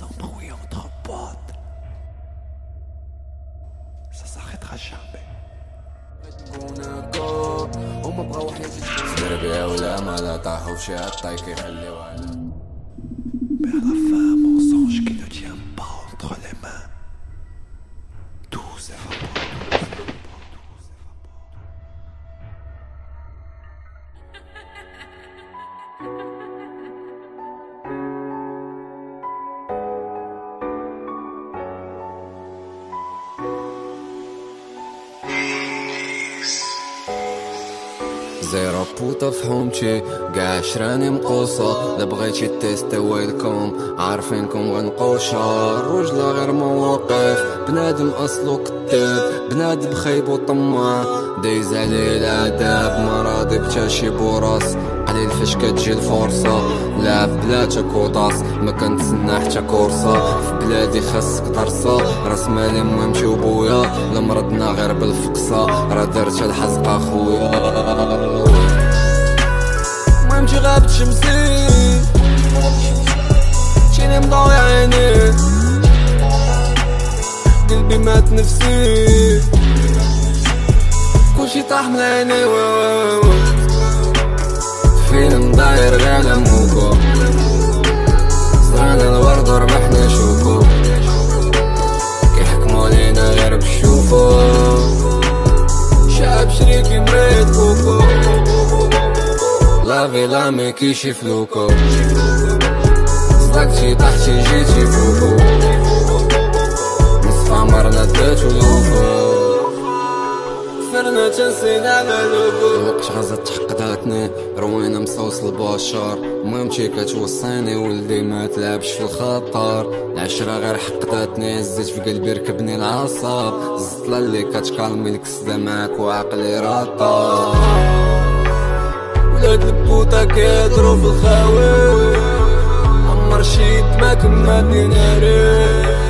s'embrouiller entre potes. Ça s'arrêtera jamais. La fin, qui tient زيرو بوطة في حومتي قاع عشراني مقوصة لا بغيتي تيست ويلكم عارفينكم غنقوشة رجلة غير مواقف. بنادم اصلو كتاب بنادم خايب وطماع دايز عليه العذاب مرضي بتاشي بوراس قليل فاش كتجي الفرصة لعب بلا كوطاس ما كنتسنى حتى كورسة في بلادي خاصك درسة راس مالي مهمتي وبويا لا مرضنا غير بالفقصة راه درت الحزق اخويا مهمتي غابت شمسي جيني مضوي عيني قلبي مات نفسي كلشي طاح من عيني غير على موكو زرعنا الورد وربحنا شوكو كيحكموا علينا غير بشوفو شعب شريكي مريت كوكو لا فيلا ما كيشي فلوكو صدقتي طحتي جيتي فوقو فرنا تنسينا على لوكو وقت غزة تحقداتني روينا البشر كتوصيني ولدي ما تلعبش في الخطر العشرة غير حقداتني هزيت في قلبي ركبني العصاب الزطلة اللي كتكالمي الكسدة معاك وعقلي رطاب ولاد البوطة كيهضروا في الخاوي عمر شيت ما كملني ناري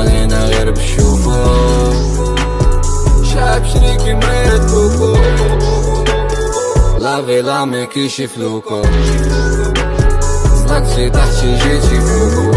كيحكموا علينا غير بشوفو شعب شريكي مريت كوكو لا فيلا ما كيشي فلوكو صدقتي تحتي جيتي فوقو